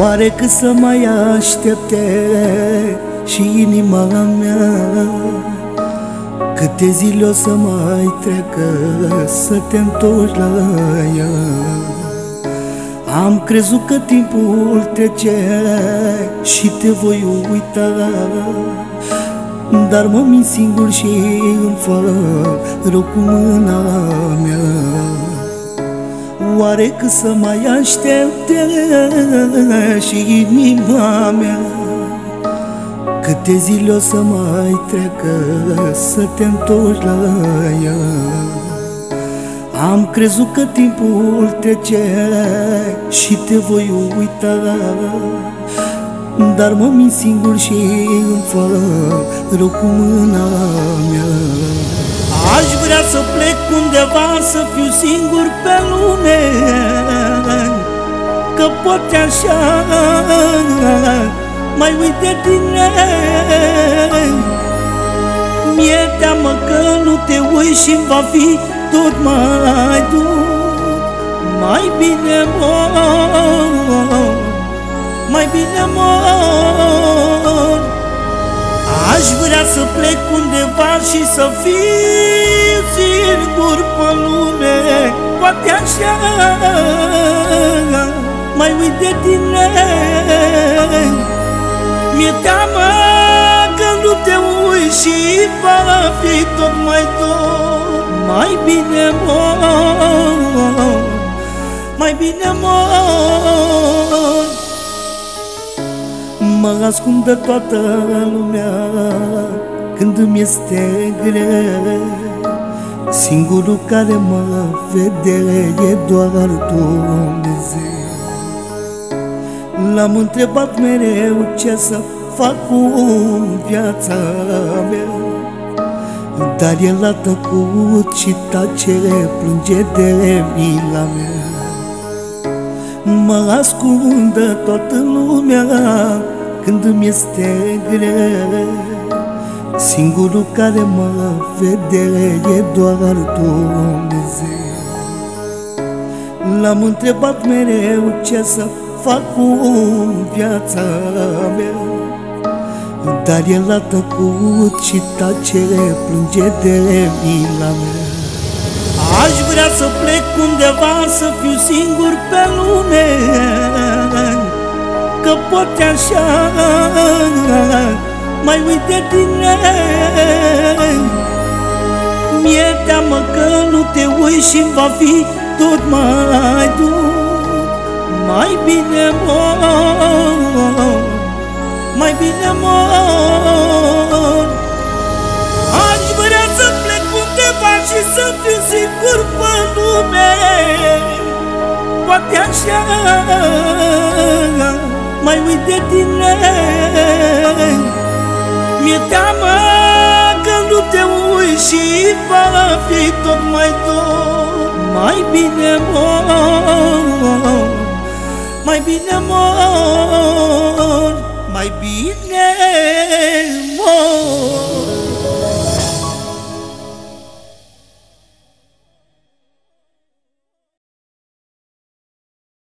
Oare cât să mai aștepte și inima mea? Câte zile o să mai trecă să te întorci la ea? Am crezut că timpul trece și te voi uita Dar mă mint singur și îmi fac rău cu mâna mea Oare că să mai aștepte și inima mea? Câte zile o să mai trecă să te întorci la ea? Am crezut că timpul trece și te voi uita Dar mă mint singur și îmi fac rău cu mâna mea. Aș vrea să plec undeva să fiu singur pe lume Că poate așa. Mai uit de tine. Mi-e teamă că nu te uiți și va fi tot mai dur. Mai bine mor, mai bine mor. Aș vrea să plec undeva și să fiu singur pe lume Poate așa. Mai uit de tine. Mi-e teamă că nu te uiți și va fi tot mai tot Mai bine mor, mai bine mor. Mă ascund de toată lumea când îmi este greu Singurul care mă vede e doar Dumnezeu. L-am întrebat mereu ce să fac cu viața mea. Dar el a tăcut și tace, plânge de mila mea. Mă ascundă toată lumea când îmi este greu Singurul care mă vede e doar Dumnezeu. L-am întrebat mereu ce să fac cu viața mea. Dar el a tăcut și tace, plânge de mila mea. Aș vrea să plec undeva să fiu singur pe lume Că poate așa mai uit de tine Mi-e teamă că nu te uiți și va fi tot mai dur. Mai bine mor, mai bine mor Aș vrea să plec undeva și să fiu sigur pe lume. Poate așa. Mai uit de tine Mi-e teamă că nu te uiți și va fi tot mai tot Mai bine mor, mai bine mor, mai bine mor